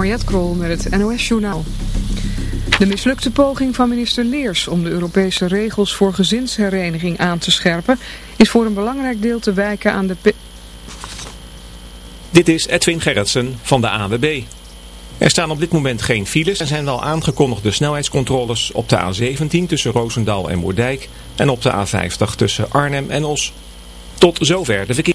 Mariette Krol met het NOS Journaal. De mislukte poging van minister Leers om de Europese regels voor gezinshereniging aan te scherpen... is voor een belangrijk deel te wijken aan de... Dit is Edwin Gerritsen van de AWB. Er staan op dit moment geen files. Er zijn wel aangekondigde snelheidscontroles op de A17 tussen Roosendaal en Moerdijk... en op de A50 tussen Arnhem en Os. Tot zover de verkeer.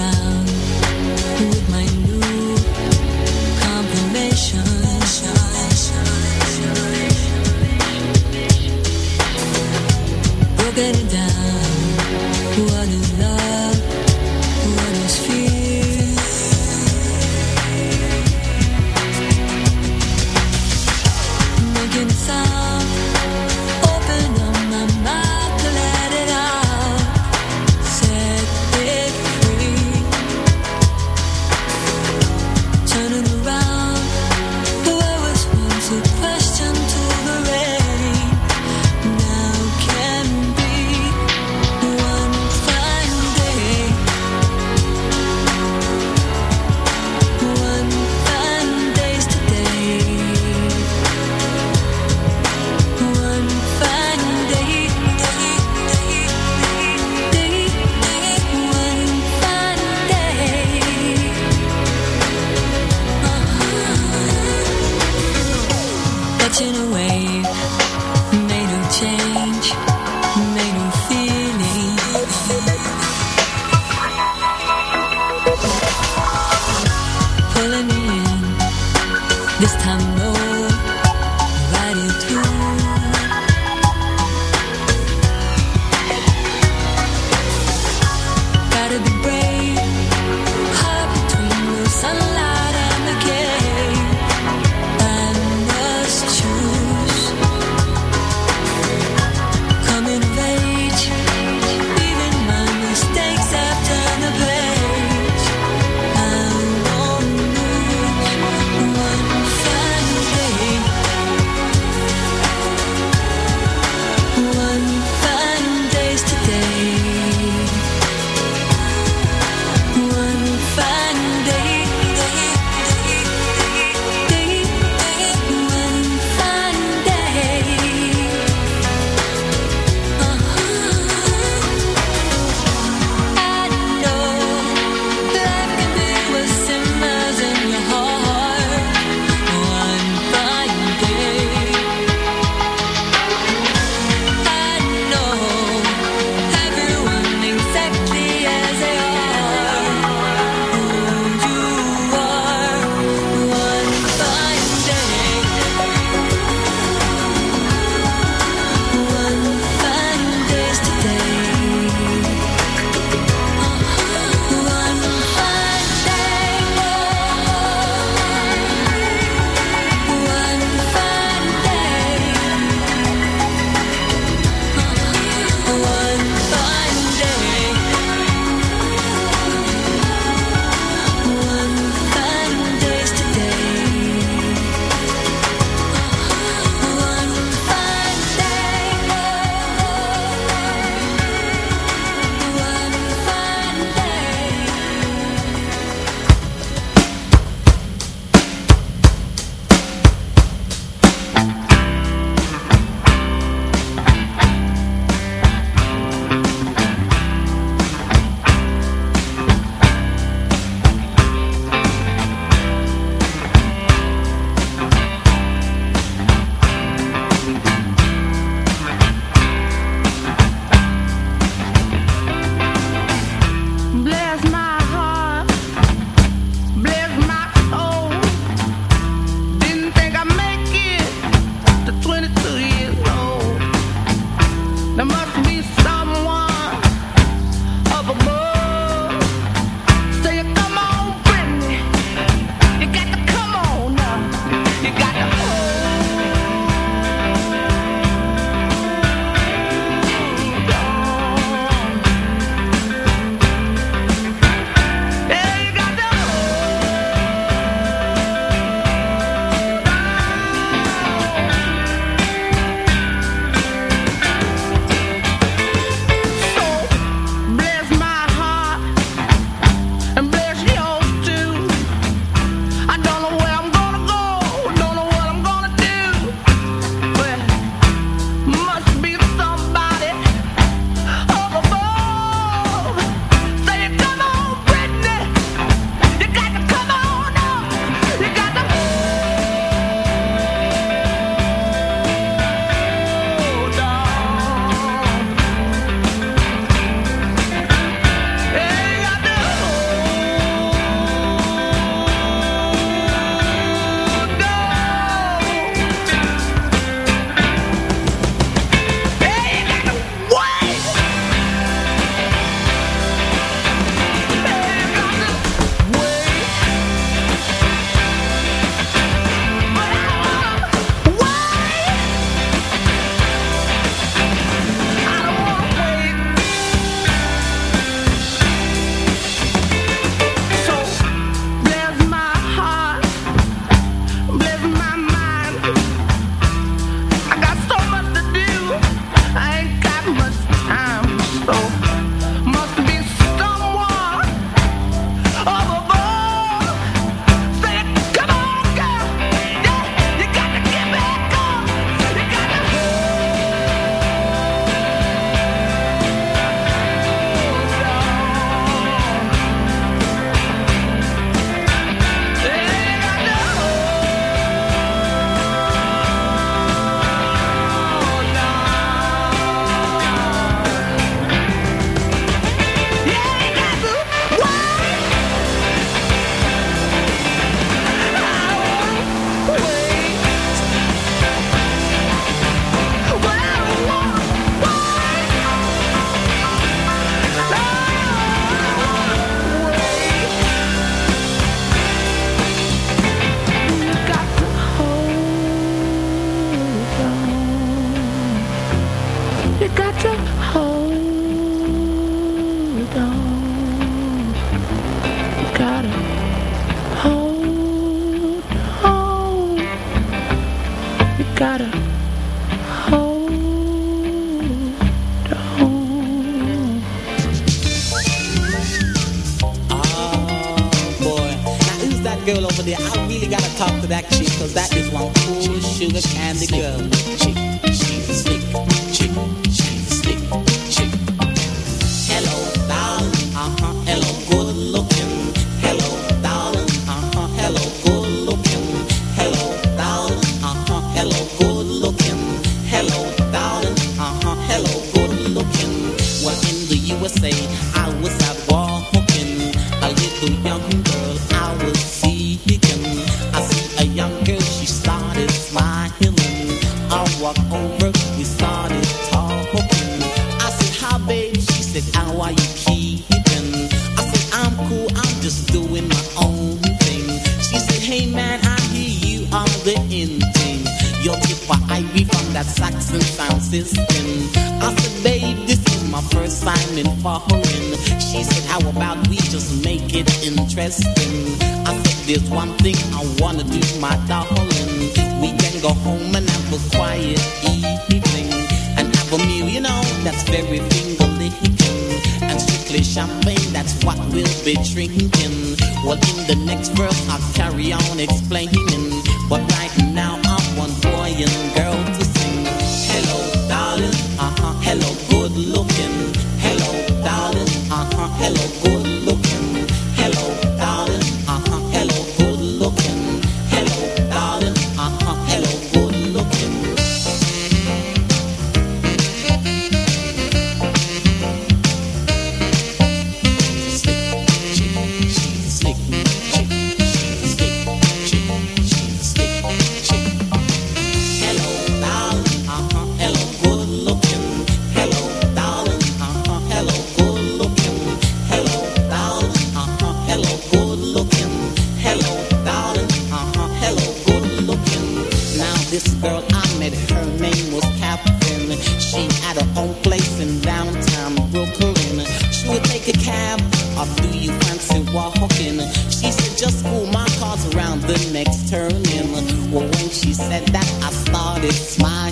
this girl I met. Her name was Catherine. She had her own place in downtown Brooklyn. She would take a cab, or do you fancy walking? She said, just pull my cars around the next turning. Well, when she said that, I started smiling.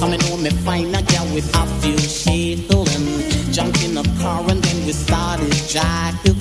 Coming home and find a girl with a few shilling. Jumped in the car and then we started driving.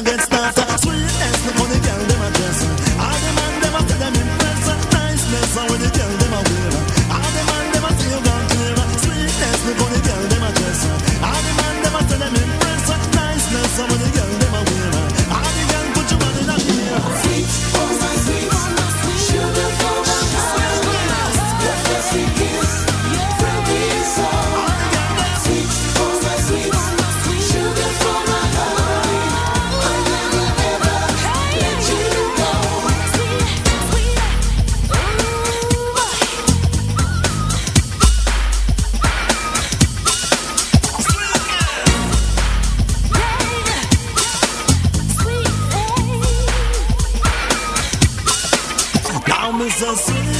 against Now me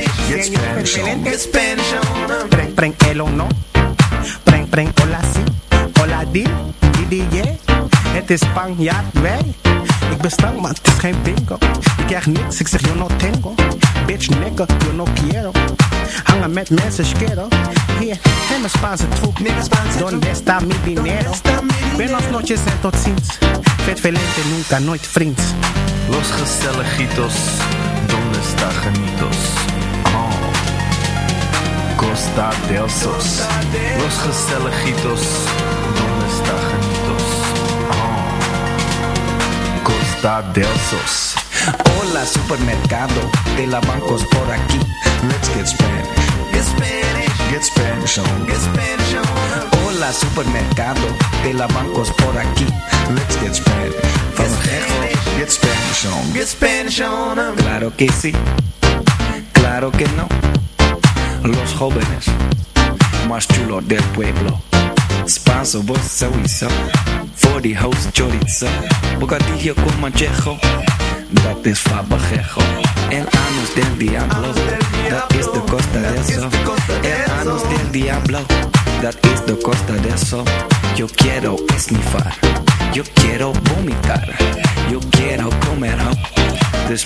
Get Spanish on. Get Spanish on. Preng, preng, el no. Preng, preng, hola si. Hola di, di, di. Het is Spanjaard, wij. Ik ben stank, maar het is geen bingo. Ik krijg niks, ik zeg yo no tengo. Bitch, nigga, yo no quiero. Hangen met mensen, schero. Hier, neem een Spaanse troep. Donde está mi dinero? Buenos noches en tot ziens. Vet velente, nunca, nooit vriends. Los Gestelejitos, ¿dónde está Janitos? Costa del Sos. Los Gestelejitos, ¿dónde está Janitos? Oh. Costa del Sos. Hola supermercado de la bancos por aquí. Let's get Spanish. Get Spanish. Get Spanish on. Get Spanish on. Hola supermercado de la bancos por aquí. Let's get Spanish. Vamos lejos. Get Spanish on. Get Spanish on. Claro que sí. Claro que no. Los jóvenes más chulos del pueblo. Spanso, vos. Voor die host chorizo. Bocadillo con manchejo. Dat is fabajejo. El anus del diablo. Dat is de costa de eso. El anus del diablo. Dat is de costa de eso. Yo quiero esnifar. Yo quiero vomitar. Yo quiero comer ho. Dus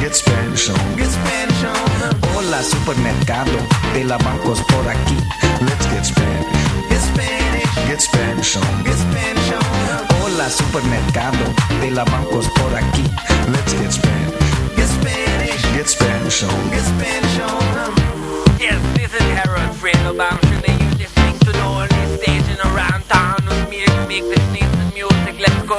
Get Spanish on. Get Spanish on. Hola supermercado de la bancos por aquí. Let's get Spanish. Get Spanish. Get Spanish on. Get Spanish on. Hola supermercado de la bancos por aquí. Let's get Spanish. Get Spanish. Get Spanish on. Get Spanish on. Yes, this is Harold Friedelbaum. Should they use this thing to know on this stage and around town with me to make this nice music? Let's go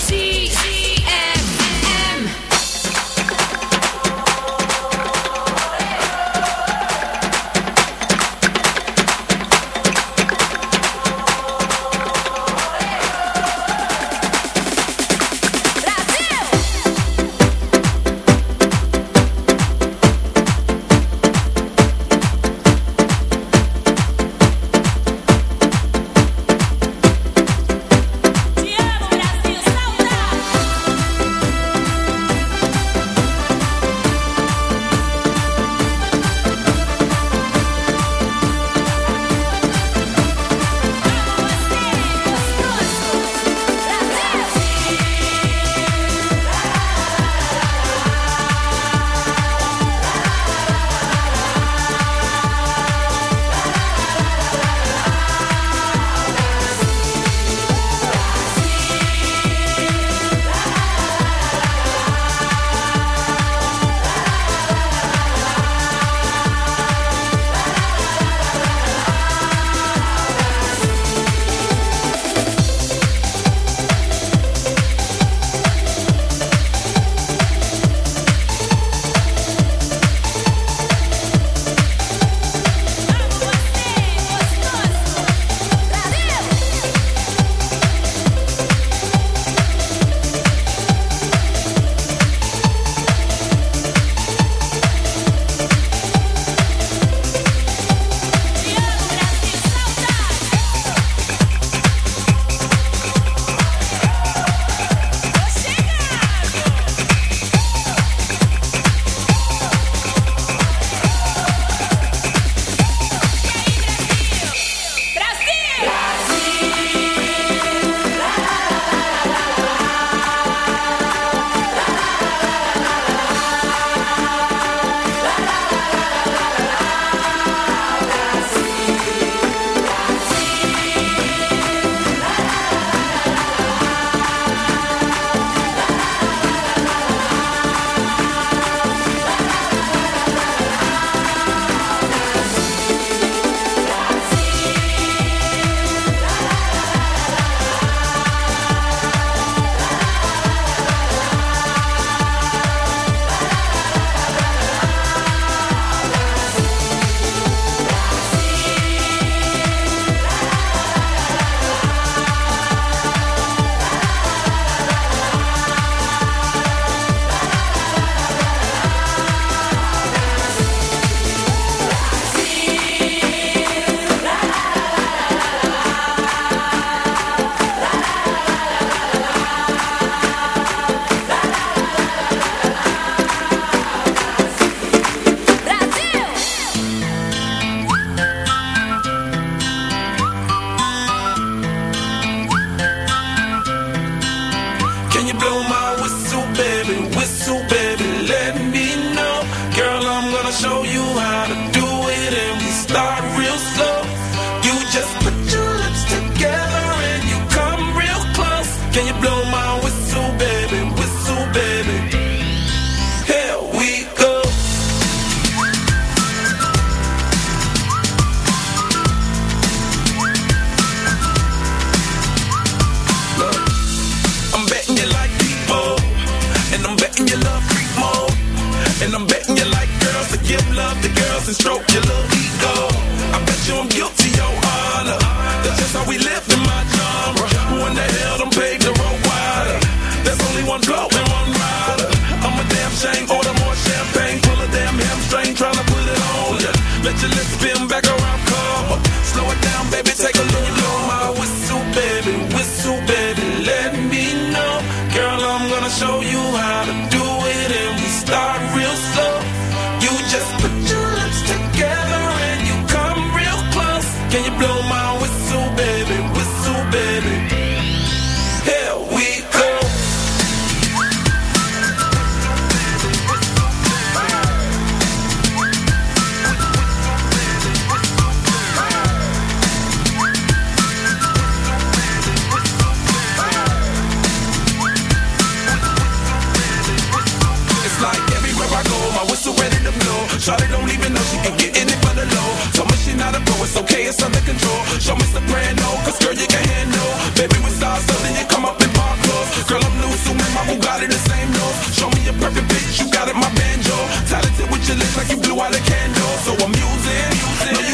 show you how. it's under control. Show me soprano, cause girl, you can handle. Baby, we saw something, you come up in park clothes. Girl, I'm loose, so my Bugatti the same nose. Show me a perfect bitch, you got it, my banjo. Talented with your lips like you blew out a candle. So I'm using, using.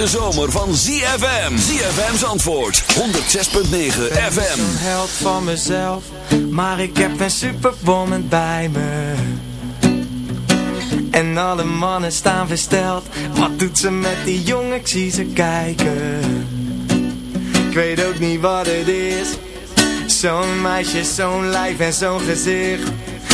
hete zomer van ZFM. ZFM's antwoord 106.9 FM. Ik held van mezelf, maar ik heb een superwoman bij me. En alle mannen staan versteld. Wat doet ze met die jongen? Ik zie ze kijken. Ik weet ook niet wat het is. Zo'n meisje, zo'n lijf en zo'n gezicht.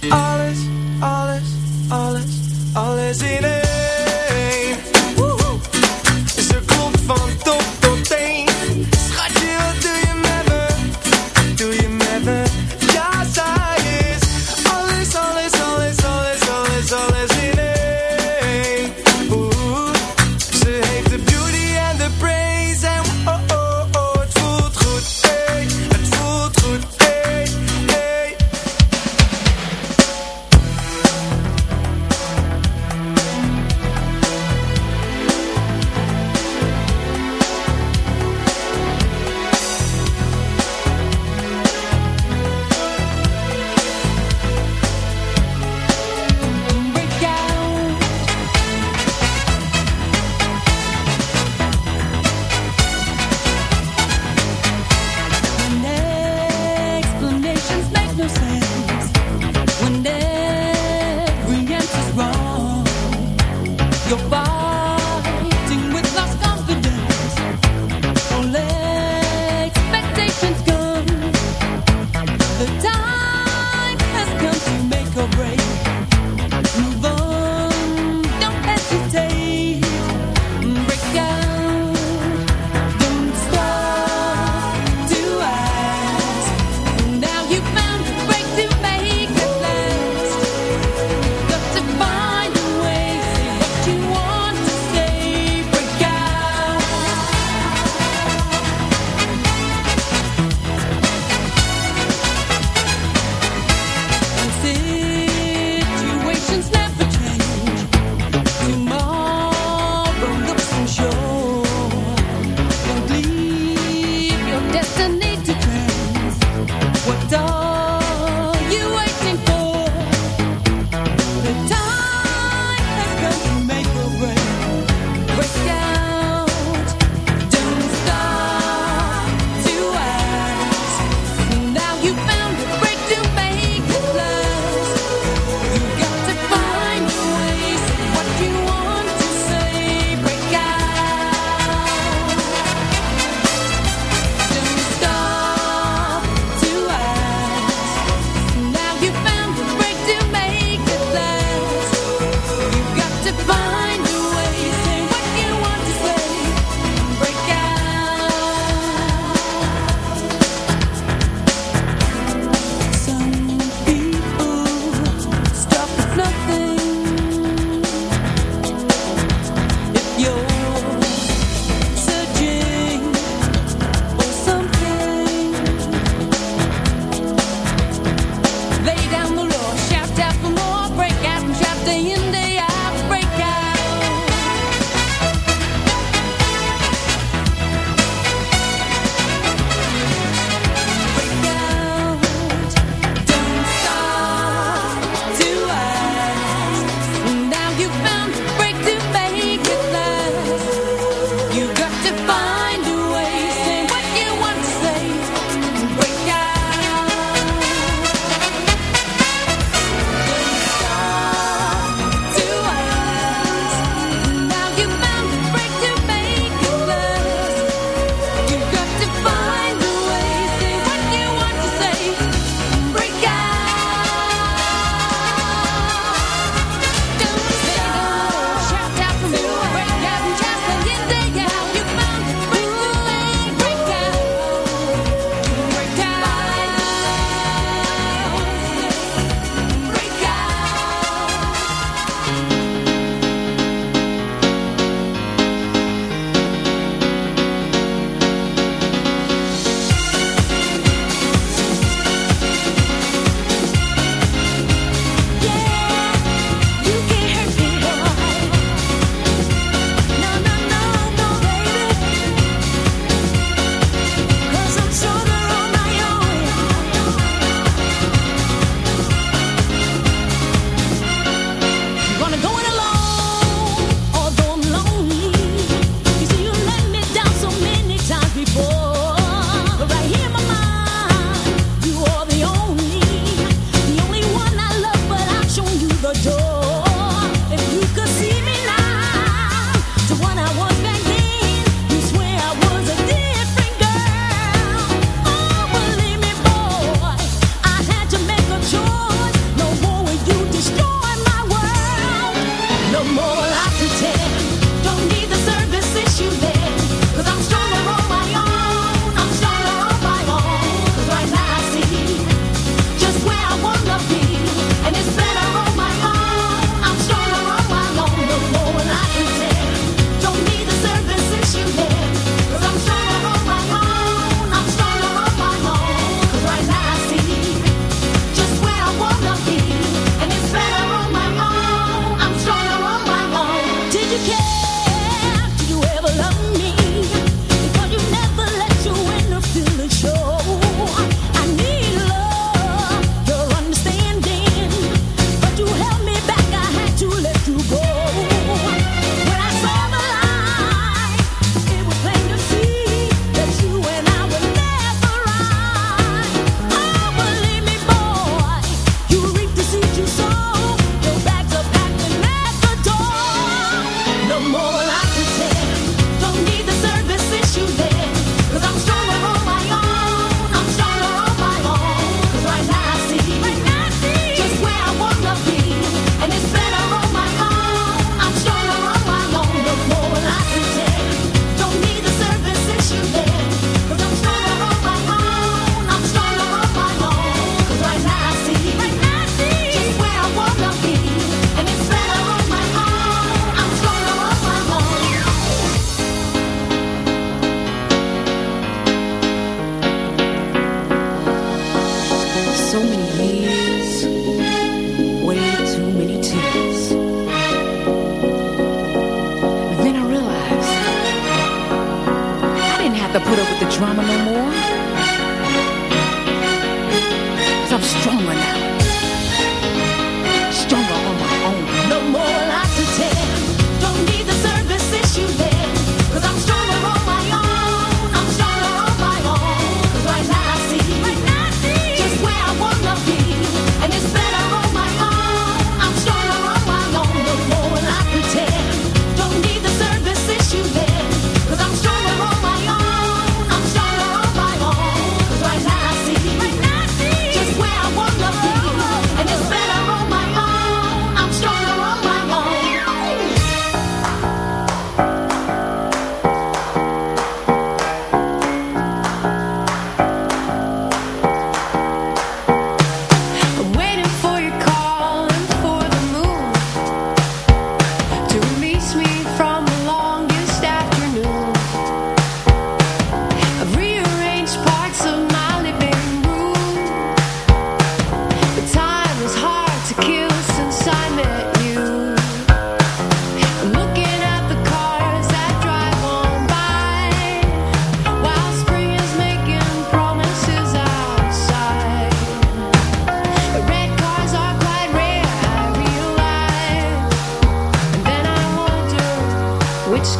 is alles,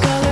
color